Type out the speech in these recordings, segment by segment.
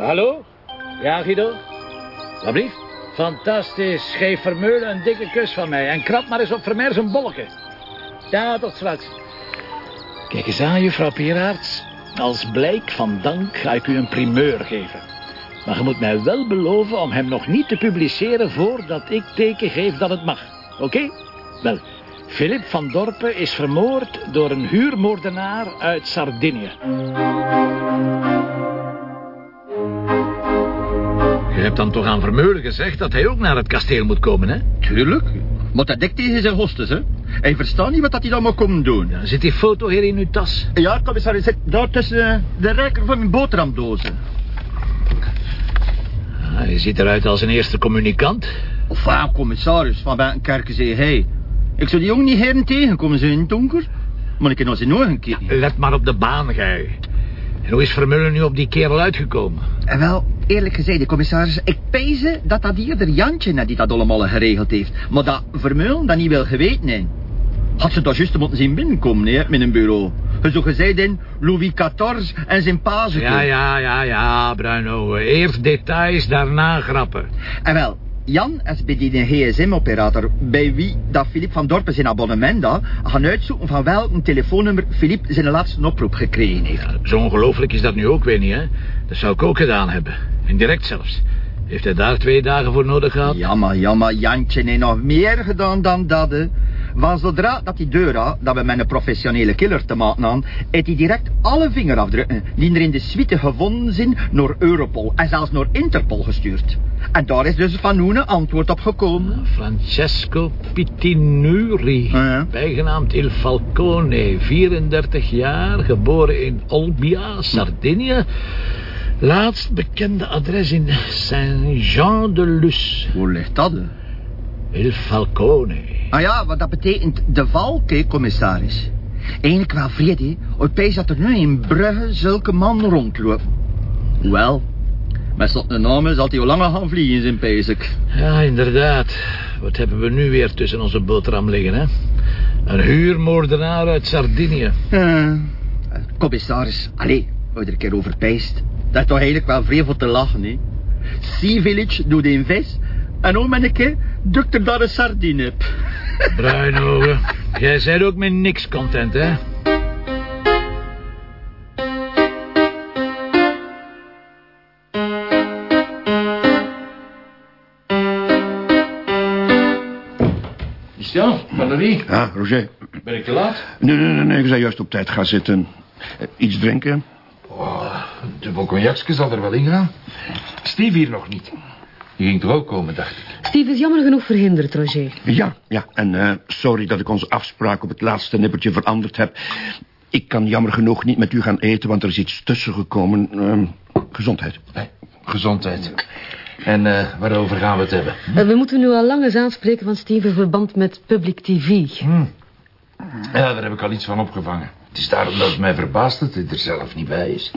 hallo? Ja, Guido? Wat? Fantastisch. Geef Vermeulen een dikke kus van mij. En krap maar eens op Vermeer zijn bolken. Ja, tot straks. Kijk eens aan, juffrouw Pieraerts. Als blijk van dank ga ik u een primeur geven. Maar je moet mij wel beloven om hem nog niet te publiceren... voordat ik teken geef dat het mag. Oké? Wel, Philip van Dorpen is vermoord door een huurmoordenaar uit Sardinië. Je hebt dan toch aan Vermeulen gezegd dat hij ook naar het kasteel moet komen, hè? Tuurlijk. Maar dat dekt tegen zijn hostes, hè. Hij verstaat niet wat dat hij dan moet komen doen. Zit die foto hier in uw tas. Ja, commissaris, zit daar tussen eh, de rijker van mijn boterhamdozen. Je ziet eruit als een eerste communicant. Of aan, commissaris, van bij een kerkenzee, hij. Ik zou die jongen niet heren tegenkomen, zo in het donker. Maar ik kan nog eens nog een keer. Let maar op de baan, gij. En hoe is Vermeulen nu op die kerel uitgekomen? En wel, eerlijk gezegd, commissaris, ik pijze dat dat hier de Jantje net die dat allemaal geregeld heeft. Maar dat Vermeulen dat niet wil geweten heeft. Had ze toch juist moeten zien binnenkomen, hè, met een bureau. Zo gezegd in Louis XIV en zijn page. Ja, ja, ja, ja, Bruino. Eerst details, daarna grappen. En wel, Jan is bij die gsm-operator, bij wie dat Filip van Dorpen zijn abonnement had, gaan uitzoeken van welk telefoonnummer Filip zijn laatste oproep gekregen heeft. Ja, zo ongelooflijk is dat nu ook weer niet, hè? Dat zou ik ook gedaan hebben. Indirect zelfs. Heeft hij daar twee dagen voor nodig gehad? Ja, maar, ja, maar Jantje heeft nog meer gedaan dan dat, hè. Want zodra dat die deur had, dat we met een professionele killer te maken hadden, heeft hij direct alle vingerafdrukken die er in de suite gevonden zijn naar Europol en zelfs naar Interpol gestuurd. En daar is dus van Noene antwoord op gekomen. Francesco Pitinuri, bijgenaamd Il Falcone, 34 jaar, geboren in Olbia, Sardinië. Laatst bekende adres in Saint-Jean-de-Luz. Hoe ligt dat, hè? Il Falcone. Ah ja, wat dat betekent de valk, commissaris. Eigenlijk wel vrede, hè. Ik pees dat er nu in Brugge zulke man rondlopen. Wel, met zo'n naam zal hij al langer gaan vliegen in zijn peesik. Ja, inderdaad. Wat hebben we nu weer tussen onze boterham liggen, hè? Een huurmoordenaar uit Sardinië. Eh, commissaris, allee, je er een keer over pijst. Dat is toch eigenlijk wel voor te lachen, hè. Sea Village doet een vis, en ook met een keer er een sardine op. Bruinogen, jij bent ook met niks content, hè? Christian, Valerie, Ja, Roger. ben ik te laat? Nee, nee, nee, nee, ik zou juist op tijd gaan zitten. Eh, Iets drinken? Oh, dubbel cognacje zal er wel in gaan. Steve hier nog niet. Die ging toch ook komen, dacht ik. Steve is jammer genoeg verhinderd, Roger. Ja, ja. En eh, sorry dat ik onze afspraak op het laatste nippertje veranderd heb. Ik kan jammer genoeg niet met u gaan eten, want er is iets tussen gekomen. Ehm, gezondheid. Nee, gezondheid. En eh, waarover gaan we het hebben? Eh, we moeten nu al lang eens aanspreken van Steve in verband met Public TV. Ja, daar heb ik al iets van opgevangen. Het is daarom dat het mij verbaast dat hij er zelf niet bij is.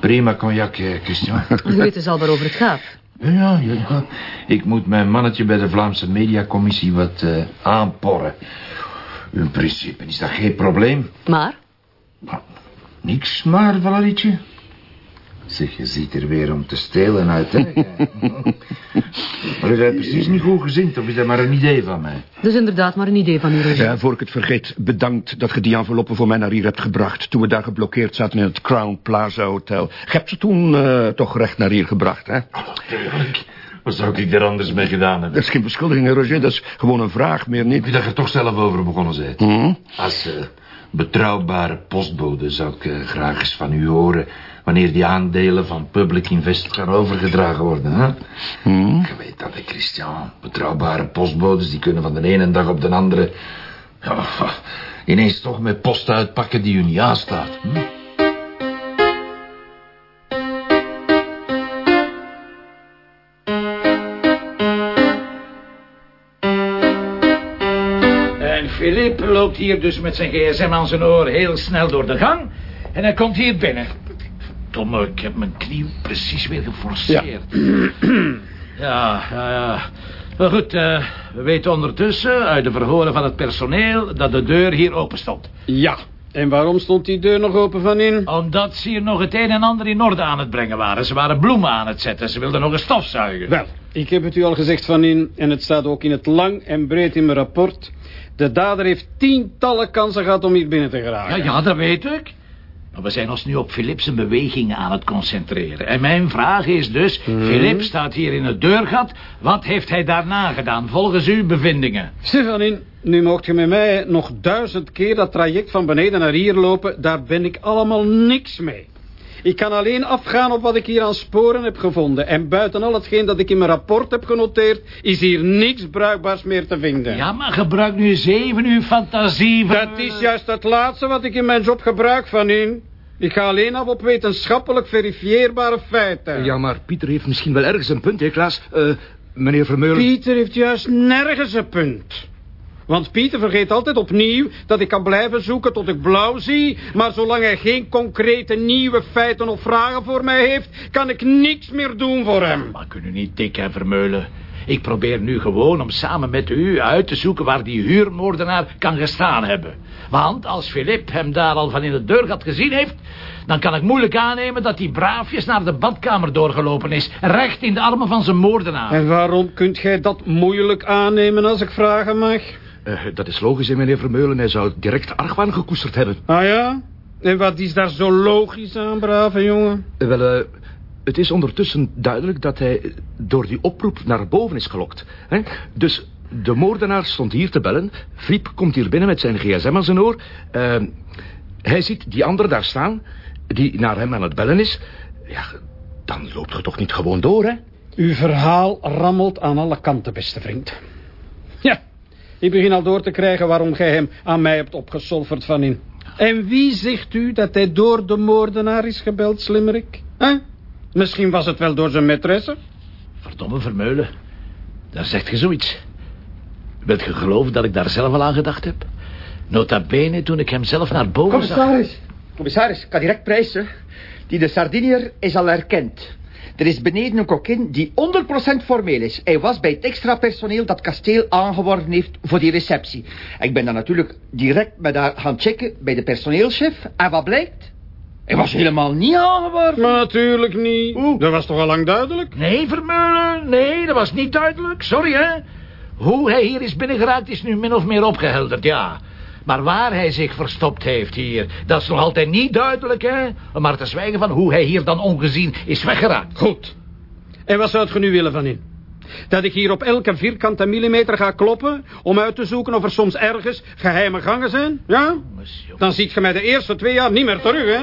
Prima cognac, Christian. Je weet dus al waarover het gaat. Ja, ja, ja. Ik moet mijn mannetje bij de Vlaamse Mediacommissie wat eh, aanporren. In principe is dat geen probleem. Maar, Maar, niks maar, Valerietje. Zeg, je ziet er weer om te stelen uit, hè? maar is hij precies niet goed gezind, of is dat maar een idee van mij? dus inderdaad maar een idee van u, Roger. Ja, voor ik het vergeet, bedankt dat je die enveloppen voor mij naar hier hebt gebracht... toen we daar geblokkeerd zaten in het Crown Plaza Hotel. Je hebt ze toen eh, toch recht naar hier gebracht, hè? Natuurlijk. Wat zou ik er anders mee gedaan hebben? Dat is geen beschuldiging, Roger. Dat is gewoon een vraag, meer niet. Ik dat je er toch zelf over begonnen bent. Hm? Als eh, betrouwbare postbode zou ik eh, graag eens van u horen... wanneer die aandelen van Public Invest gaan overgedragen worden, hè? Je weet dat, hè, Christian. Betrouwbare postbodes, die kunnen van de ene dag op de andere... Ja, ineens toch met post uitpakken die u niet aanstaat. Hm? Philip loopt hier dus met zijn gsm aan zijn oor heel snel door de gang. En hij komt hier binnen. Domme, ik heb mijn knie precies weer geforceerd. Ja, ja, ja. Maar goed, eh, we weten ondertussen uit de verhoren van het personeel... dat de deur hier open stond. Ja. En waarom stond die deur nog open van in? Omdat ze hier nog het een en ander in orde aan het brengen waren. Ze waren bloemen aan het zetten. Ze wilden nog een stofzuigen. Wel, ik heb het u al gezegd van in... en het staat ook in het lang en breed in mijn rapport... de dader heeft tientallen kansen gehad om hier binnen te geraken. Ja, ja, dat weet ik. Maar we zijn ons nu op Philips' bewegingen aan het concentreren. En mijn vraag is dus... Philip staat hier in het deurgat. Wat heeft hij daarna gedaan, volgens uw bevindingen? Stefanin, nu mocht je met mij nog duizend keer dat traject van beneden naar hier lopen. Daar ben ik allemaal niks mee. Ik kan alleen afgaan op wat ik hier aan sporen heb gevonden. En buiten al hetgeen dat ik in mijn rapport heb genoteerd... is hier niks bruikbaars meer te vinden. Ja, maar gebruik nu eens even uw fantasie. Dat is juist het laatste wat ik in mijn job gebruik van in. Ik ga alleen af op wetenschappelijk verifieerbare feiten. Ja, maar Pieter heeft misschien wel ergens een punt, hè, Klaas? Eh, meneer Vermeulen... Pieter heeft juist nergens een punt. Want Pieter vergeet altijd opnieuw dat ik kan blijven zoeken tot ik blauw zie... maar zolang hij geen concrete nieuwe feiten of vragen voor mij heeft... kan ik niks meer doen voor hem. Maar kunnen niet dik en vermeulen. Ik probeer nu gewoon om samen met u uit te zoeken... waar die huurmoordenaar kan gestaan hebben. Want als Philip hem daar al van in de deurgat gezien heeft... dan kan ik moeilijk aannemen dat hij braafjes naar de badkamer doorgelopen is... recht in de armen van zijn moordenaar. En waarom kunt gij dat moeilijk aannemen als ik vragen mag? Eh, dat is logisch, meneer Vermeulen. Hij zou direct argwaan gekoesterd hebben. Ah ja? En wat is daar zo logisch aan, brave jongen? Eh, wel, eh, het is ondertussen duidelijk dat hij door die oproep naar boven is gelokt. Hè? Dus de moordenaar stond hier te bellen. Friep komt hier binnen met zijn gsm aan zijn oor. Hij ziet die andere daar staan, die naar hem aan het bellen is. Ja, dan loopt je toch niet gewoon door, hè? Uw verhaal rammelt aan alle kanten, beste vriend. Ik begin al door te krijgen waarom gij hem aan mij hebt opgesolverd van in. En wie zegt u dat hij door de moordenaar is gebeld, slimmerik? Huh? Misschien was het wel door zijn maîtresse? Verdomme vermeulen. Daar zegt je zoiets. Wilt je geloven dat ik daar zelf al aan gedacht heb? Nota bene toen ik hem zelf naar boven zag. Commissaris, commissaris, ik kan direct prijzen. Die de Sardiniër is al erkend. Er is beneden een kokin die 100% formeel is. Hij was bij het extra personeel dat kasteel aangeworven heeft voor die receptie. Ik ben dan natuurlijk direct met haar gaan checken bij de personeelschef. En wat blijkt? Hij was helemaal niet aangeworven. Natuurlijk niet. Oeh. Dat was toch al lang duidelijk? Nee, Vermeulen, nee, dat was niet duidelijk. Sorry, hè. Hoe hij hier is binnengeraakt is nu min of meer opgehelderd, ja. Maar waar hij zich verstopt heeft hier, dat is nog altijd niet duidelijk, hè. Maar te zwijgen van hoe hij hier dan ongezien is weggeraakt. Goed. En wat zou het nu willen van in? Dat ik hier op elke vierkante millimeter ga kloppen... om uit te zoeken of er soms ergens geheime gangen zijn? Ja? Dan ziet je mij de eerste twee jaar niet meer terug, hè?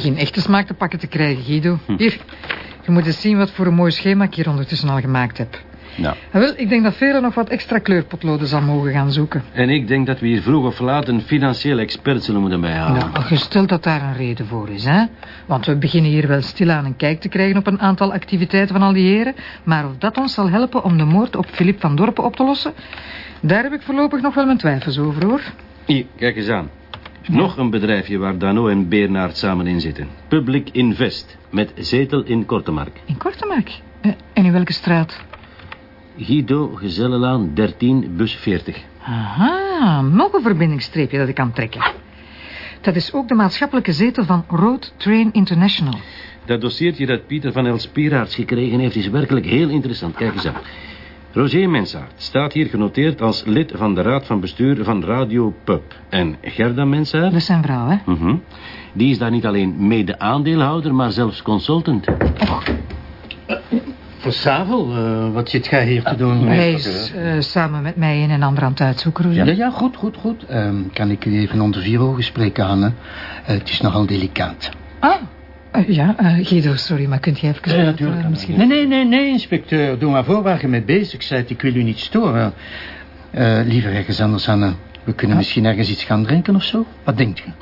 Begin echt de smaak te pakken te krijgen, Guido. Hier, je moet eens zien wat voor een mooi schema ik hier ondertussen al gemaakt heb. Nou, En wel, ik denk dat velen nog wat extra kleurpotloden zal mogen gaan zoeken. en ik denk dat we hier vroeg of laat een financieel expert zullen moeten bijhalen. Nou, gesteld dat daar een reden voor is, hè. Want we beginnen hier wel stilaan een kijk te krijgen op een aantal activiteiten van al die heren. Maar of dat ons zal helpen om de moord op Filip van Dorpen op te lossen... daar heb ik voorlopig nog wel mijn twijfels over, hoor. Hier, kijk eens aan. Nog een bedrijfje waar Dano en Beernaert samen in zitten. Public Invest, met zetel in Kortemark. In Kortemark. Eh, en in welke straat? Guido, Gezellenlaan, 13, bus 40. Aha, nog een verbindingsstreepje dat ik kan trekken. Dat is ook de maatschappelijke zetel van Road Train International. Dat dossiertje dat Pieter van Elspieraerts gekregen heeft... is werkelijk heel interessant. Kijk eens aan. Roger Mensaert staat hier genoteerd als lid van de raad van bestuur van Radio Pub. En Gerda Mensaert... Dat is zijn vrouw, hè? Mhm. Die is daar niet alleen mede-aandeelhouder, maar zelfs consultant. Savel, eh, wat zit jij hier te doen? Hij is eh, samen met mij een en ander aan het uitzoeken, Roger. Ja, ja, goed, goed, goed. Ehm, kan ik u even onder vier ogen spreken, Anne? Eh, het is nogal delicaat. Ah, eh, ja, eh, Guido, sorry, maar kunt jij even... eh, misschien... Nee, nee, nee, nee, inspecteur. Doe maar voor waar je mee bezig bent. Ik wil u niet storen. Liever ergens anders, Anne. We kunnen misschien ergens iets gaan drinken of zo. Wat denkt u?